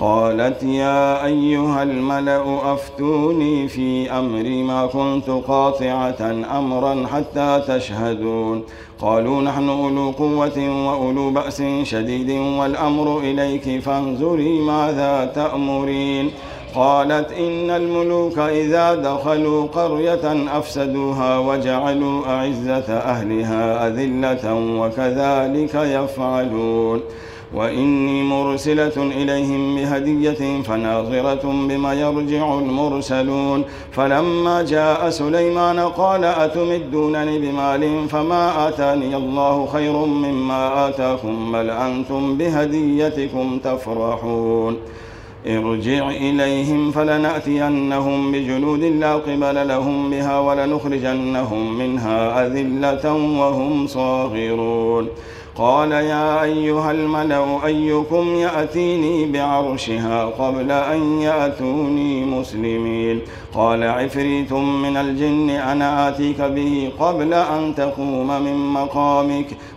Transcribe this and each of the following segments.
قالت يا أيها الملأ أفتوني في أمري ما كنت قاطعة أمرا حتى تشهدون. قالوا نحن أولو قوة وأولو بأس شديد والأمر إليك فانظري ماذا تأمرين. قالت إن الملوك إذا دخلوا قرية أفسدوها وجعلوا أعزة أهلها أذلة وكذلك يفعلون. وإني مرسلة إليهم بهدية فناظرة بما يرجع المرسلون. فلما جاء سليمان قال أتمدونني بمال فما آتاني الله خير مما آتاكم بل أنتم بهديتكم تفرحون. ارجع إليهم فلنأتينهم بجنود لا قبل لهم بها ولنخرجنهم منها أذلة وهم صاغرون. قال يا أيها الملأ أيكم يأتيني بعرشها قبل أن يأتوني مسلمين. قال عفريت من الجن أنا آتيك به قبل أن تقوم من مقامك.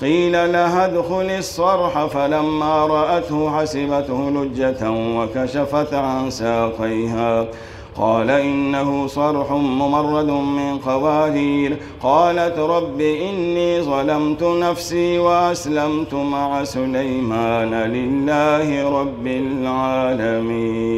قيل لها ادخل الصرح فلما رأته حسبته لجة وكشفت عن ساقيها. قال إنه صرح ممرد من قوارير. قالت رب إني ظلمت نفسي وأسلمت مع سليمان لله رب العالمين.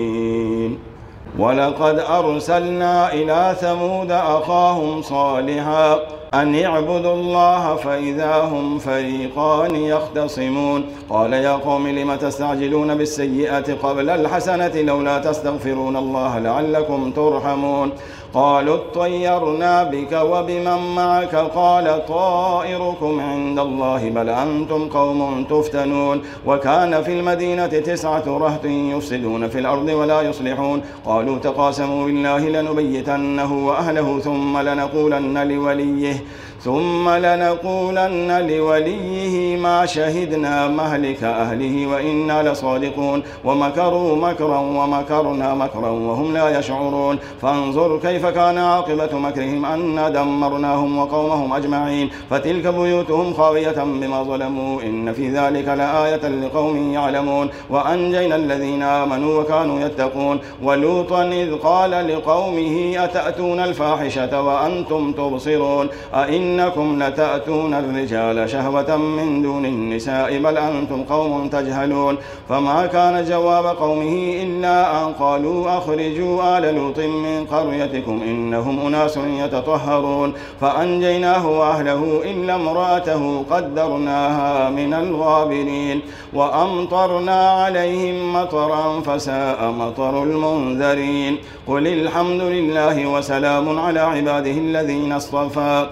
ولقد أرسلنا إلى ثمود أخاهم صالحا. أن اعبدوا الله فإذا هم فريقان يختصمون. قال يا قوم لم تستعجلون بالسيئة قبل الحسنة لولا تستغفرون الله لعلكم ترحمون. قالوا اطيرنا بك وبمن معك. قال طائركم عند الله بل أنتم قوم تفتنون. وكان في المدينة تسعة رهط يفسدون في الأرض ولا يصلحون. قالوا تقاسموا بالله لنبيتنه وأهله ثم لنقولن لوليه. ثم لنقولن لوليه ما شهدنا مهلك أهله وإنا لصادقون. ومكروا مكرا ومكرنا مكرا وهم لا يشعرون. فانظر كيف كان عاقبة مكرهم أنا دمرناهم وقومهم أجمعين. فتلك بيوتهم خاوية بما ظلموا. إن في ذلك لآية لقوم يعلمون. وأنجينا الذين آمنوا وكانوا يتقون. ولوطا إذ قال لقومه أتأتون الفاحشة وأنتم تبصرون؟ أئن إنكم لتأتون الرجال شهوة من دون النساء بل أنتم قوم تجهلون. فما كان جواب قومه إلا أن قالوا أخرجوا آل لوط من قريتكم إنهم أناس يتطهرون. فأنجيناه وأهله إلا امرأته قدرناها من الغابرين. وأمطرنا عليهم مطرا فساء مطر المنذرين. قل الحمد لله وسلام على عباده الذين اصطفى.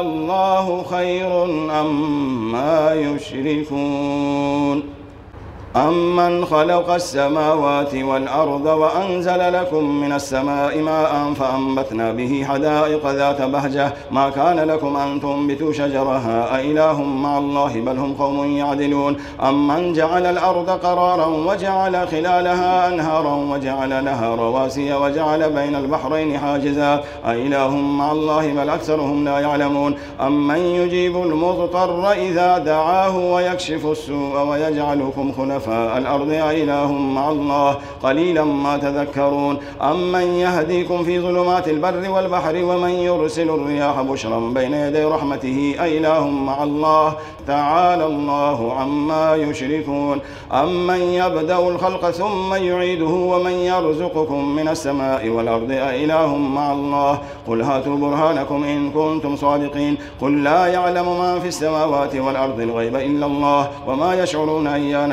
الله خير أما يشركون أمن خلق السماوات والأرض وأنزل لكم من السماء ماء فأنبتنا به حدائق ذات بهجة. ما كان لكم أن تنبتوا شجرها؟ أإله مع الله بل هم قوم يعدلون. أمن جعل الأرض قرارا وجعل خلالها أنهارا وجعل لها رواسي وجعل بين البحرين حاجزا. أإله مع الله بل أكثرهم لا يعلمون. أمن يجيب المضطر إذا دعاه ويكشف السوء ويجعلكم خلفاء كفاء الأرض أإله مع الله قليلا ما تذكرون أمن يهديكم في ظلمات البر والبحر ومن يرسل الرياح بشرا بين يدي رحمته أإله مع الله تعالى الله عما يشركون أمن يبدأ الخلق ثم يعيده ومن يرزقكم من السماء والأرض أإله مع الله قل هاتوا برهانكم إن كنتم صادقين قل لا يعلم ما في السماوات والأرض الغيب إلا الله وما يشعرون أيان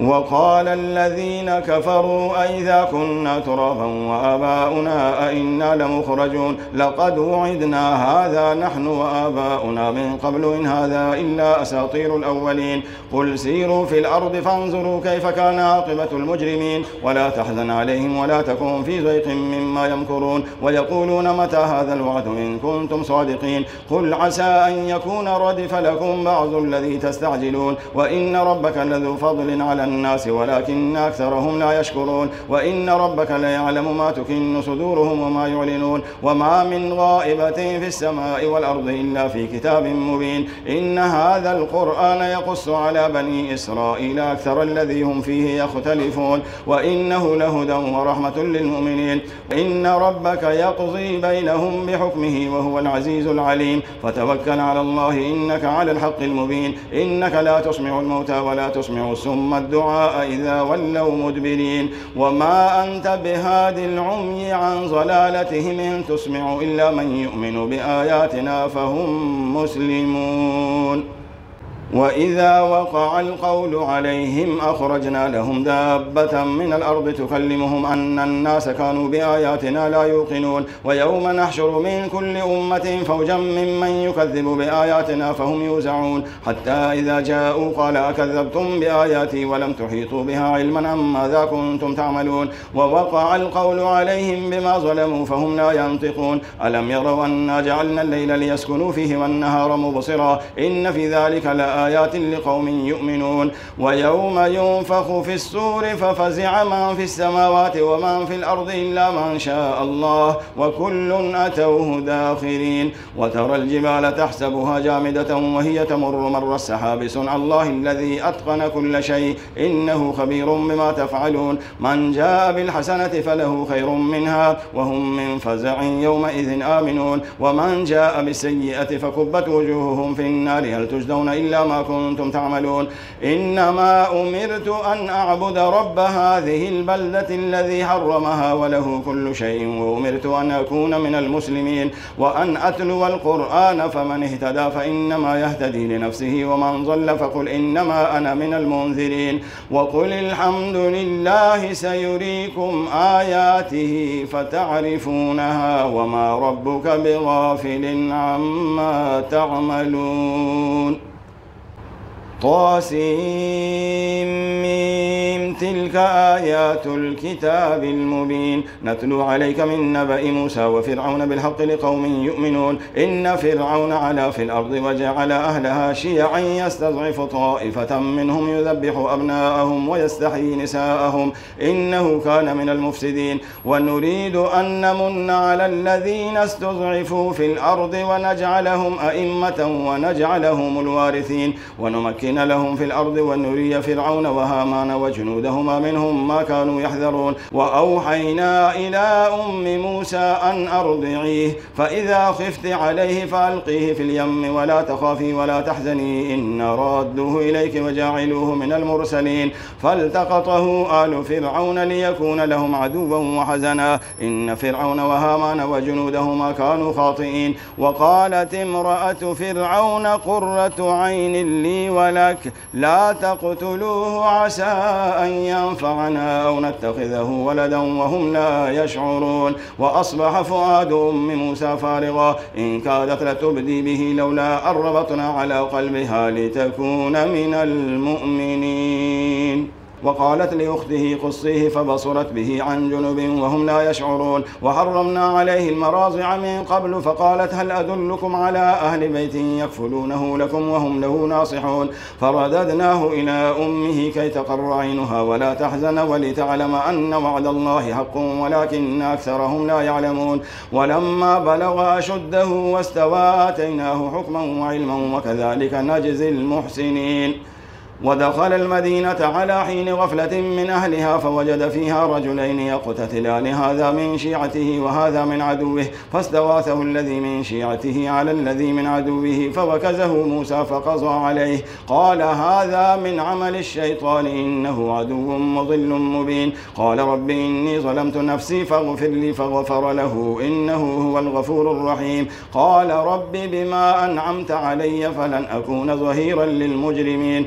وقال الذين كفروا أئذا كنا ترابا وآباؤنا أئنا لمخرجون لقد وعدنا هذا نحن وآباؤنا من قبل إن هذا إلا أساطير الأولين قل سيروا في الأرض فانظروا كيف كان عاقبة المجرمين ولا تحزن عليهم ولا تكون في ضيق مما يمكرون ويقولون متى هذا الوعد إن كنتم صادقين قل عسى أن يكون ردف لكم بعض الذي تستعجلون وإن ربك لذو فضل على الناس ولكن أكثرهم لا يشكرون وإن ربك ليعلم ما تكن صدورهم وما يعلنون وما من غائبة في السماء والأرض إلا في كتاب مبين إن هذا القرآن يقص على بني إسرائيل أكثر الذي هم فيه يختلفون وإنه لهدى ورحمة للمؤمنين إن ربك يقضي بينهم بحكمه وهو العزيز العليم فتوكل على الله إنك على الحق المبين إنك لا تسمع الموتى ولا تسمع السم الدعاء إذا ولوا مدبرين. وما أنت بهاد العمي عن ضلالتهم إن تسمع إلا من يؤمن بآياتنا فهم مسلمون. وإذا وقع القول عليهم أخرجنا لهم دابة من الأرض تكلمهم أن الناس كانوا بآياتنا لا يوقنون. ويوم نحشر من كل أمة فوجا ممن يكذب بآياتنا فهم يوزعون. حتى إذا جاءوا قال أكذبتم بآياتي ولم تحيطوا بها علما عن ماذا كنتم تعملون؟ ووقع القول عليهم بما ظلموا فهم لا ينطقون. ألم يروا أنا جعلنا الليل ليسكنوا فيه والنهار مبصرا؟ إن في ذلك لآية آيات لقوم يؤمنون ويوم ينفخ في السور ففزع من في السماوات ومن في الأرض إلا من شاء الله وكل أتوه داخرين وترى الجبال تحسبها جامدة وهي تمر مر السحاب صنع الله الذي أتقن كل شيء إنه خبير بما تفعلون من جاء بالحسنة فله خير منها وهم من فزع يومئذ آمنون ومن جاء بالسيئة فكبت وجوههم في النار هل تجدون إلا ما كنتم تعملون. إنما أمرت أن أعبد رب هذه البلدة الذي حرمها وله كل شيء وأمرت أن أكون من المسلمين وأن أتلو القرآن فمن اهتدى فإنما يهتدي لنفسه ومن ضل فقل إنما أنا من المنذرين. وقل الحمد لله سيريكم آياته فتعرفونها وما ربك بغافل عما تعملون. طاسيم. تلك آيات الكتاب المبين. نتلو عليك من نبأ موسى وفرعون بالحق لقوم يؤمنون. إن فرعون علا في الأرض وجعل أهلها شيعا يستضعف طائفة منهم يذبح أبناءهم ويستحيي نساءهم. إنه كان من المفسدين. ونريد أن نمن على الذين استضعفوا في الأرض ونجعلهم أئمة ونجعلهم الوارثين. ونمكن ونمكن لهم في الأرض ونري فرعون وهامان وجنودهما منهم ما كانوا يحذرون. وأوحينا إلى أم موسى أن أرضعيه فإذا خفت عليه فألقيه في اليم ولا تخافي ولا تحزني إن رادوه إليك وجاعلوه من المرسلين. فالتقطه آل فرعون ليكون لهم عدوا وحزنا إن فرعون وهامان وجنودهما كانوا خاطئين. وقالت امرأة فرعون قرة عين لي ولا لك. لا تقتلوه عسى أن ينفعنا أو نتخذه ولدا وهم لا يشعرون. وأصبح فؤاد أم موسى فارغا إن كادت لتبدي به لولا أن ربطنا على قلبها لتكون من المؤمنين. وقالت لأخته قصيه فبصرت به عن جنب وهم لا يشعرون. وحرمنا عليه المراضع من قبل فقالت هل أدلكم على أهل بيت يكفلونه لكم وهم له ناصحون. فرددناه إلى أمه كي تقر عينها ولا تحزن ولتعلم أن وعد الله حق ولكن أكثرهم لا يعلمون. ولما بلغ أشده واستوى آتيناه حكما وعلما وكذلك نجزي المحسنين. ودخل المدينة على حين غفلة من أهلها فوجد فيها رجلين يقتتلان هذا من شيعته وهذا من عدوه فاستغاثه الذي من شيعته على الذي من عدوه فوكزه موسى فقضى عليه قال هذا من عمل الشيطان إنه عدو مضل مبين قال رب إني ظلمت نفسي فاغفر لي فغفر له إنه هو الغفور الرحيم قال رب بما أنعمت علي فلن أكون ظهيرا للمجرمين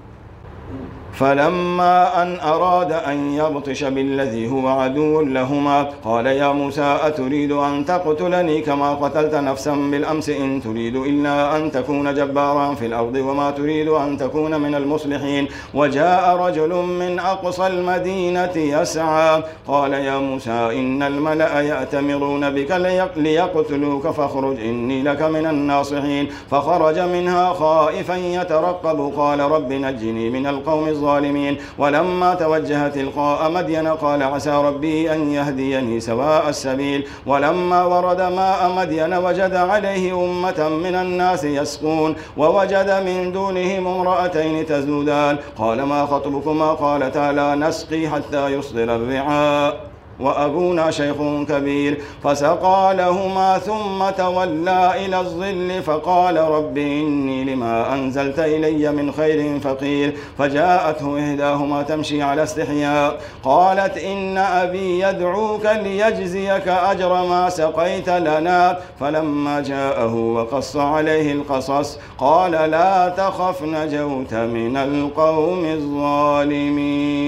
فلما أن أراد أن يبطش بالذي هو عدو لهما قال يا موسى أتريد أن تقتلني كما قتلت نفسا بالأمس؟ إن تريد إلا أن تكون جبارا في الأرض وما تريد أن تكون من المصلحين. وجاء رجل من أقصى المدينة يسعى قال يا موسى إن الملأ يأتمرون بك ليقتلوك فاخرج إني لك من الناصحين. فخرج منها خائفا يترقب قال رب نجني من القوم الظالمين. الظالمين. ولما توجه تلقاء مدين قال عسى ربي أن يهديني سواء السبيل. ولما ورد ماء مدين وجد عليه أمة من الناس يسقون ووجد من دونهم امرأتين تزودان. قال ما خطبكما؟ قالتا لا نسقي حتى يصدر الرعاء. وأبونا شيخ كبير فسقى لهما ثم تولى إلى الظل فقال رب إني لما أنزلت إلي من خير فقير فجاءته إحداهما تمشي على استحياء قالت إن أبي يدعوك ليجزيك أجر ما سقيت لنا فلما جاءه وقص عليه القصص قال لا تخف نجوت من القوم الظالمين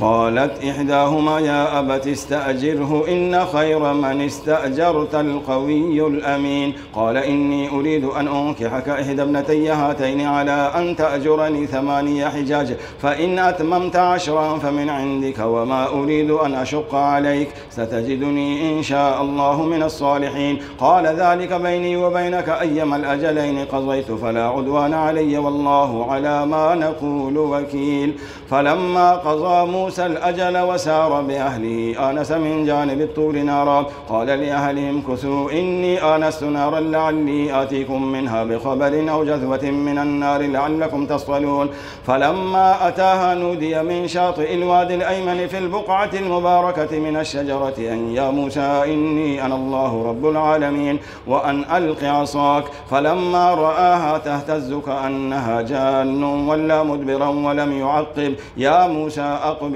قالت إحداهما يا أبت استأجره إن خير من استأجرت القوي الأمين. قال إني أريد أن أنكحك إحدى ابنتي هاتين على أن تأجرني ثمانية حجاج فإن أتممت عشرا فمن عندك وما أريد أن أشق عليك ستجدني إن شاء الله من الصالحين. قال ذلك بيني وبينك أيما الأجلين قضيت فلا عدوان علي والله على ما نقول وكيل. فلما قضى موسى الأجل وسار بأهله آنس من جانب الطور نارا. قال لأهلهم كثوا إني آنست نارا لعلي آتيكم منها بخبر أو جذوة من النار لعلكم تصطلون. فلما أتاها نودي من شاطئ الوادي الأيمن في البقعة المباركة من الشجرة أن يا موسى إني أنا الله رب العالمين وأن ألق عصاك. فلما رآها تهتز كأنها جان ولا مدبرا ولم يعقب. يا موسى أقبل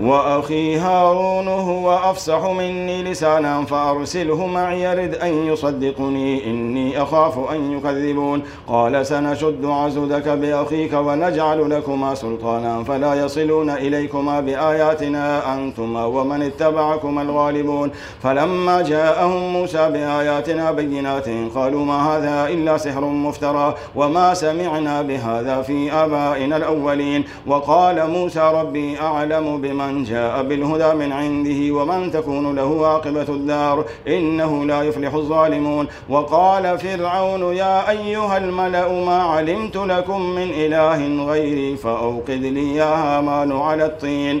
وأخي هارون هو أفصح مني لسانا فأرسله معي يرد أن يصدقني. إني أخاف أن يكذبون. قال سنشد عزدك بأخيك ونجعل لكما سلطانا فلا يصلون إليكما بآياتنا أنتما ومن اتبعكما الغالبون. فلما جاءهم موسى بآياتنا بينات قالوا ما هذا إلا سحر مفترى وما سمعنا بهذا في آبائنا الأولين. وقال موسى ربي أعلم بمن من جاء بالهدى من عنده ومن تكون له عاقبة الدار إنه لا يفلح الظالمون. وقال فرعون يا أيها الملأ ما علمت لكم من إله غيري فأوقد لي يا هامان على الطين.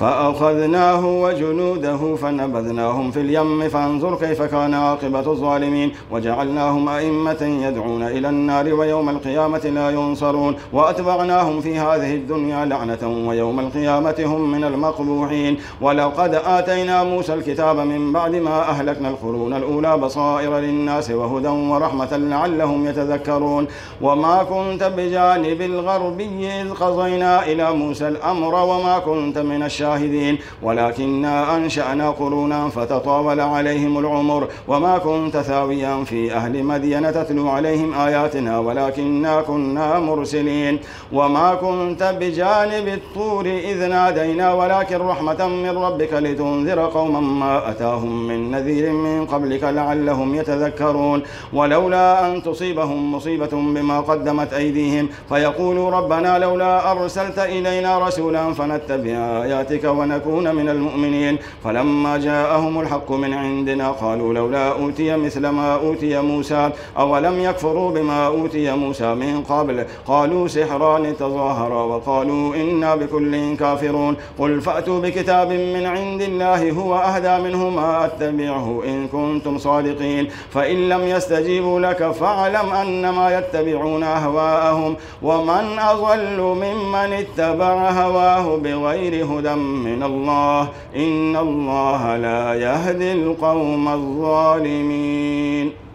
فأخذناه وجنوده فنبذناهم في اليم فانظر كيف كان عاقبة الظالمين. وجعلناهم أئمة يدعون إلى النار ويوم القيامة لا ينصرون. وأتبعناهم في هذه الدنيا لعنة ويوم القيامة هم من المقبوحين. ولقد آتينا موسى الكتاب من بعد ما أهلكنا القرون الأولى بصائر للناس وهدى ورحمة لعلهم يتذكرون. وما كنت بجانب الغربي إذ قضينا إلى موسى الأمر وما كنت من الشهر الشاهدين ولكنا أنشأنا قرونا فتطاول عليهم العمر. وما كنت ثاويا في أهل مدين تتلو عليهم آياتنا ولكنا كنا مرسلين. وما كنت بجانب الطور إذ نادينا ولكن رحمة من ربك لتنذر قوما ما أتاهم من نذير من قبلك لعلهم يتذكرون. ولولا أن تصيبهم مصيبة بما قدمت أيديهم فيقولوا ربنا لولا أرسلت إلينا رسولا فنتبع آياتك برحمتك ونكون من المؤمنين. فلما جاءهم الحق من عندنا قالوا لولا أوتي مثل ما أوتي موسى أولم يكفروا بما أوتي موسى من قبل؟ قالوا سحران تظاهرا وقالوا إنا بكل كافرون. قل فأتوا بكتاب من عند الله هو أهدى منه ما أتبعه إن كنتم صادقين. فإن لم يستجيبوا لك فاعلم أنما يتبعون أهواءهم. ومن أضل ممن اتبع هواه بغير هدى من الله. إن الله لا يهدي القوم الظالمين.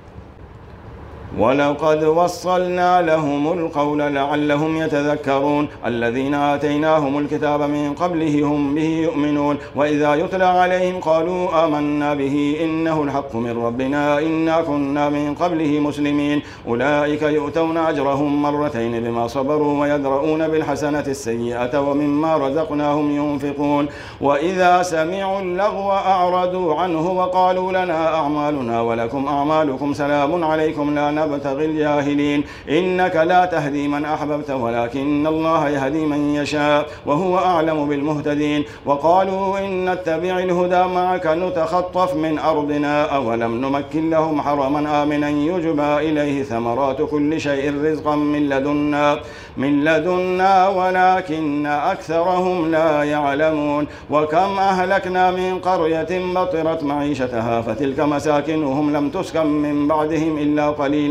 ولقد وصلنا لهم القول لعلهم يتذكرون. الذين آتيناهم الكتاب من قبله هم به يؤمنون. وإذا يتلى عليهم قالوا آمنا به إنه الحق من ربنا إنا كنا من قبله مسلمين. أولئك يؤتون أجرهم مرتين بما صبروا ويدرؤون بالحسنة السيئة ومما رزقناهم ينفقون. وإذا سمعوا اللغو أعرضوا عنه وقالوا لنا أعمالنا ولكم أعمالكم سلام عليكم لا نبتغي الجاهلين إنك لا تهدي من أحببت ولكن الله يهدي من يشاء وهو أعلم بالمهتدين. وقالوا إن نتبع الهدى معك نتخطف من أرضنا. أولم نمكن لهم حرما آمنا يجبى إليه ثمرات كل شيء رزقا من لدنا. من لدنا ولكن أكثرهم لا يعلمون. وكم أهلكنا من قرية بطرت معيشتها فتلك مساكنهم لم تسكن من بعدهم إلا قليلا.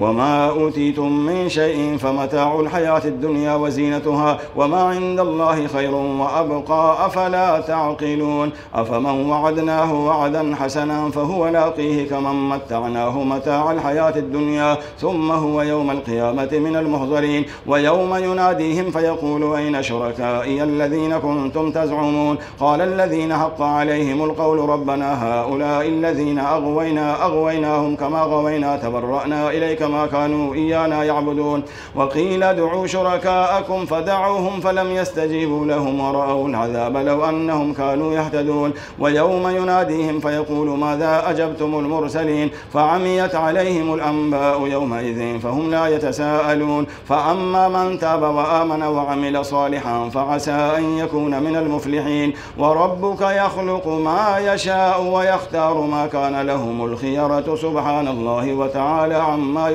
وما أوتيتم من شيء فمتاع الحياة الدنيا وزينتها وما عند الله خير وأبقى أفلا تعقلون؟ أفمن وعدناه وعدا حسنا فهو لاقيه كمن متعناه متاع الحياة الدنيا ثم هو يوم القيامة من المحضرين ويوم يناديهم فيقول أين شركائي الذين كنتم تزعمون؟ قال الذين حق عليهم القول ربنا هؤلاء الذين أغوينا أغويناهم كما غوينا تبرأنا إليك ما كانوا إيانا يعبدون. وقيل ادعوا شركاءكم فدعوهم فلم يستجيبوا لهم ورأوا العذاب لو أنهم كانوا يهتدون. ويوم يناديهم فيقول ماذا أجبتم المرسلين؟ فعميت عليهم الأنباء يومئذ فهم لا يتساءلون. فأما من تاب وآمن وعمل صالحا فعسى أن يكون من المفلحين. وربك يخلق ما يشاء ويختار ما كان لهم الخيرة. سبحان الله وتعالى عما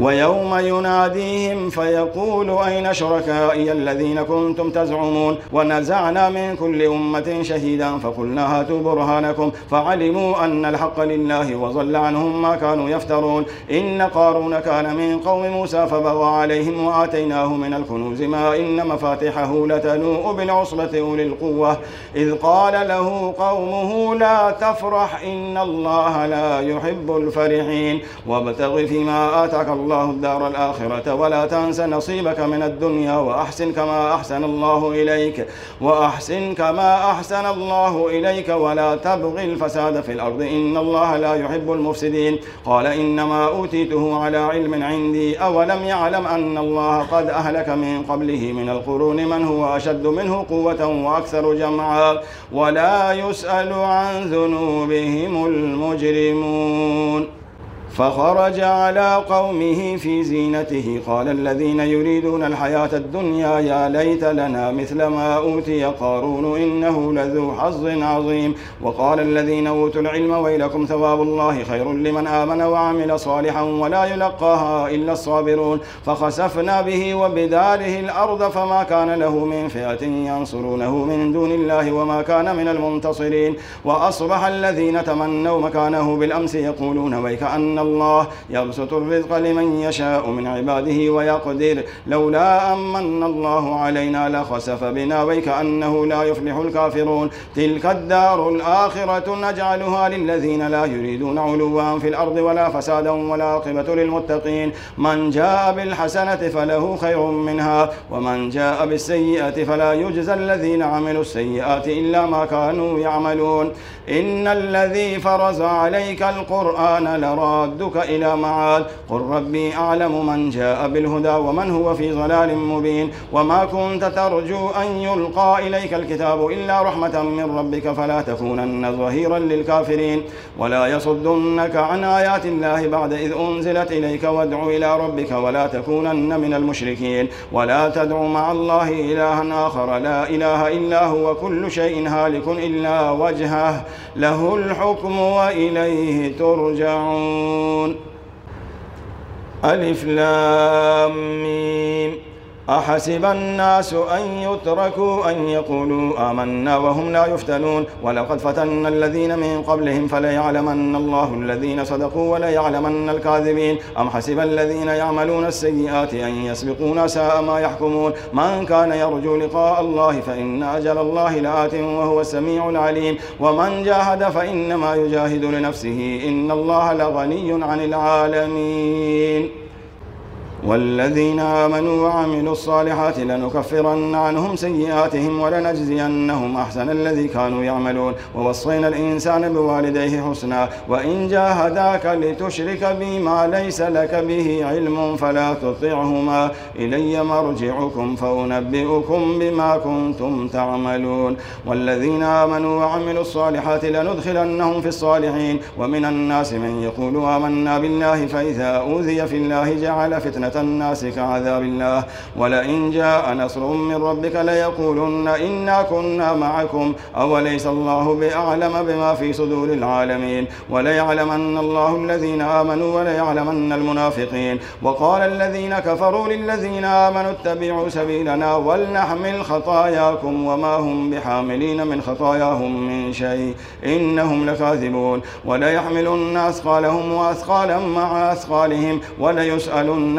ويوم يناديهم فيقول أين شركائي الذين كنتم تزعمون ونزعنا من كل أمة شهيدا فقلنا هاتوا برهانكم فعلموا علموا أن الحق لله وضل عنهم ما كانوا يفترون إن قارون كان من قوم موسى فبغى عليهم وآتيناه من الكنوز ما إن مفاتحه لتنوء بالعصبة أولي القوة إذ قال له قومه لا تفرح إن الله لا يحب الفرحين وابتغ فيما آتاك الله الدار الآخرة ولا تنس نصيبك من الدنيا وأحسن كما أحسن الله إليك وأحسن كما أحسن الله إليك ولا تبغي الفساد في الأرض. إن الله لا يحب المفسدين. قال إنما أوتيته على علم عندي. أولم يعلم أن الله قد أهلك من قبله من القرون من هو أشد منه قوة وأكثر جمعا. ولا يسأل عن ذنوبهم المجرمون. فخرج على قومه في زينته. قال الذين يريدون الحياة الدنيا يا ليت لنا مثل ما أوتي قارون إنه لذو حظ عظيم. وقال الذين أوتوا العلم ويلكم ثواب الله خير لمن آمن وعمل صالحا ولا يلقاها إلا الصابرون. فخسفنا به وبداره الأرض فما كان له من فئة ينصرونه من دون الله وما كان من المنتصرين. وأصبح الذين تمنوا مكانه بالأمس يقولون ويك أن الله يبسط الرزق لمن يشاء من عباده ويقدر. لولا أمن الله علينا لخسف بنا ويكأنه لا يفلح الكافرون. تلك الدار الآخرة نجعلها للذين لا يريدون علوا في الأرض ولا فسادا ولا عاقبة للمتقين. من جاء بالحسنة فله خير منها ومن جاء بالسيئة فلا يجزى الذين عملوا السيئات إلا ما كانوا يعملون. إن الذي فرز عليك القرآن لرادك إلى معاد قل ربي أعلم من جاء بالهدى ومن هو في ضلال مبين. وما كنت ترجو أن يلقى إليك الكتاب إلا رحمة من ربك فلا تكونن ظهيرا للكافرين. ولا يصدنك عن آيات الله بعد إذ أنزلت إليك وادع إلى ربك ولا تكونن من المشركين. ولا تدع مع الله إلها آخر. لا إله إلا هو كل شيء هالك إلا وجهه. له الحكم وإليه ترجعون. ألف لام أحسب الناس أن يتركوا أن يقولوا آمنا وهم لا يفتنون. ولقد فتنا الذين من قبلهم فليعلمن الله الذين صدقوا وليعلمن الكاذبين. أم حسب الذين يعملون السيئات أن يسبقونا ساء ما يحكمون. من كان يرجو لقاء الله فإن أجل الله لآت وهو السميع العليم. ومن جاهد فإنما يجاهد لنفسه. إن الله لغني عن العالمين. والذين آمنوا وعملوا الصالحات لنكفرن عنهم سيئاتهم ولنجزينهم أحسن الذي كانوا يعملون. ووصينا الإنسان بوالديه حسنا وإن جاهداك لتشرك بي ما ليس لك به علم فلا تطعهما. إلي مرجعكم فأنبئكم بما كنتم تعملون. والذين آمنوا وعملوا الصالحات لندخلنهم في الصالحين. ومن الناس من يقول آمنا بالله فإذا أوذي في الله جعل فتنة الناس كعذاب الله. ولئن جاء نصر من ربك ليقولن إنا كنا معكم. أوليس الله بأعلم بما في صدور العالمين. وليعلمن الله الذين آمنوا وليعلمن المنافقين. وقال الذين كفروا للذين آمنوا اتبعوا سبيلنا ولنحمل خطاياكم وما هم بحاملين من خطاياهم من شيء. إنهم لكاذبون. وليحملن أثقالهم وأثقالا مع أثقالهم. وليسألن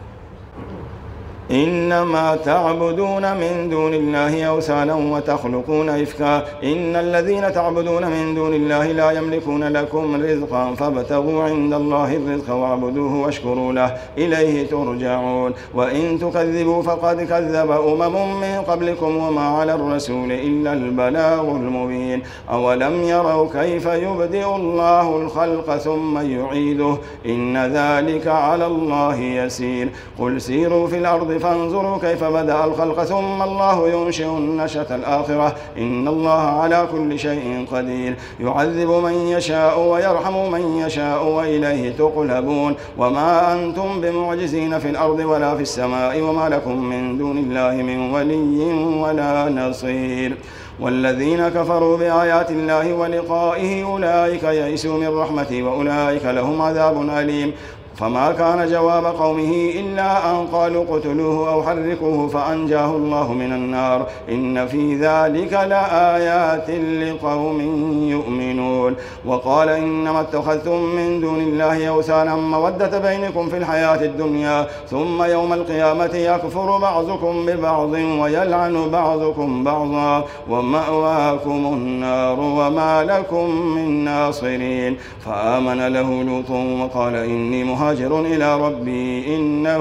إنما تعبدون من دون الله أوثانا وتخلقون إفكا. إن الذين تعبدون من دون الله لا يملكون لكم رزقا فابتغوا عند الله الرزق واعبدوه واشكروا له. إليه ترجعون. وإن تكذبوا فقد كذب أمم من قبلكم وما على الرسول إلا البلاغ المبين. أولم يروا كيف يبدئ الله الخلق ثم يعيده؟ إن ذلك على الله يسير. قل سيروا في الأرض فانظروا كيف بدأ الخلق ثم الله ينشئ النشأة الآخرة. إن الله على كل شيء قدير. يعذب من يشاء ويرحم من يشاء وإليه تقلبون. وما أنتم بمعجزين في الأرض ولا في السماء وما لكم من دون الله من ولي ولا نصير. والذين كفروا بآيات الله ولقائه أولئك يئسوا من رحمتي وأولئك لهم عذاب أليم. فما كان جواب قومه إلا أن قالوا اقتلوه أو حرقوه فأنجاه الله من النار. إن في ذلك لآيات لقوم يؤمنون. وقال إنما اتخذتم من دون الله أوثانا مودة بينكم في الحياة الدنيا ثم يوم القيامة يكفر بعضكم ببعض ويلعن بعضكم بعضا. ومأواكم النار وما لكم من ناصرين. فآمن له لوط وقال إني مهاجر مهاجر إلى ربي إنه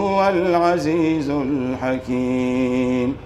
هو العزيز الحكيم.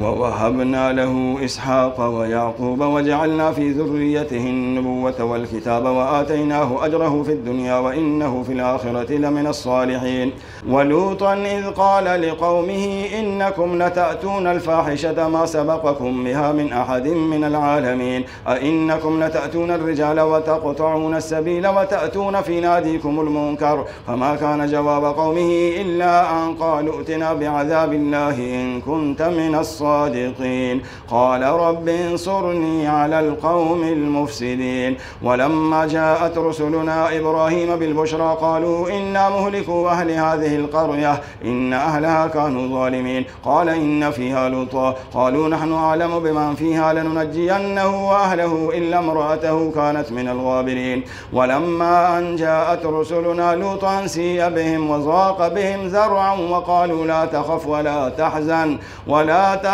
ووهبنا له إسحاق ويعقوب وجعلنا في ذريته النبوة والكتاب وآتيناه أجره في الدنيا وإنه في الآخرة لمن الصالحين. ولوطا إذ قال لقومه إنكم لتأتون الفاحشة ما سبقكم بها من أحد من العالمين. أئنكم لتأتون الرجال وتقطعون السبيل وتأتون في ناديكم المنكر. فما كان جواب قومه إلا أن قالوا ائتنا بعذاب الله إن كنت من الصالحين الصادقين. قال رب انصرني على القوم المفسدين. ولما جاءت رسلنا إبراهيم بالبشرى قالوا إنا مهلكوا أهل هذه القرية إن أهلها كانوا ظالمين. قال إن فيها لوطا. قالوا نحن أعلم بمن فيها لننجينه وأهله إلا امرأته كانت من الغابرين. ولما أن جاءت رسلنا لوطا سيء بهم وضاق بهم ذرعا وقالوا لا تخف ولا تحزن ولا تحزن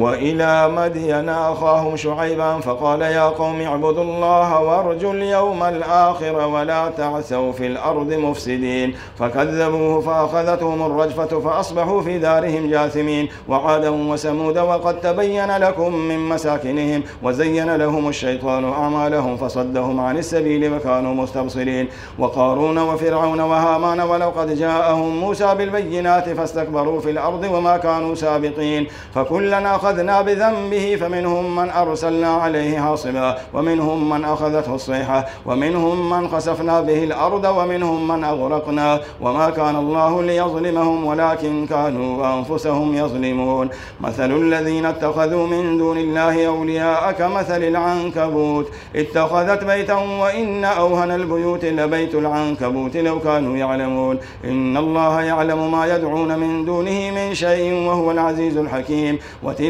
وإلى مدين أخاهم شعيبا فقال يا قوم اعبدوا الله وارجوا اليوم الآخر ولا تعثوا في الأرض مفسدين. فكذبوه فأخذتهم الرجفة فأصبحوا في دارهم جاثمين. وعادا وسمود وقد تبين لكم من مساكنهم وزين لهم الشيطان أعمالهم فصدهم عن السبيل وكانوا مستبصرين. وقارون وفرعون وهامان ولقد جاءهم موسى بالبينات فاستكبروا في الأرض وما كانوا سابقين. فكلنا أخذنا بذنبه فمنهم من أرسلنا عليه حاصبا ومنهم من أخذته الصيحة ومنهم من خسفنا به الأرض ومنهم من أغرقنا. وما كان الله ليظلمهم ولكن كانوا أنفسهم يظلمون. مثل الذين اتخذوا من دون الله أولياء كمثل العنكبوت. اتخذت بيتا وإن أوهن البيوت لبيت العنكبوت لو كانوا يعلمون. إن الله يعلم ما يدعون من دونه من شيء وهو العزيز الحكيم. وتلك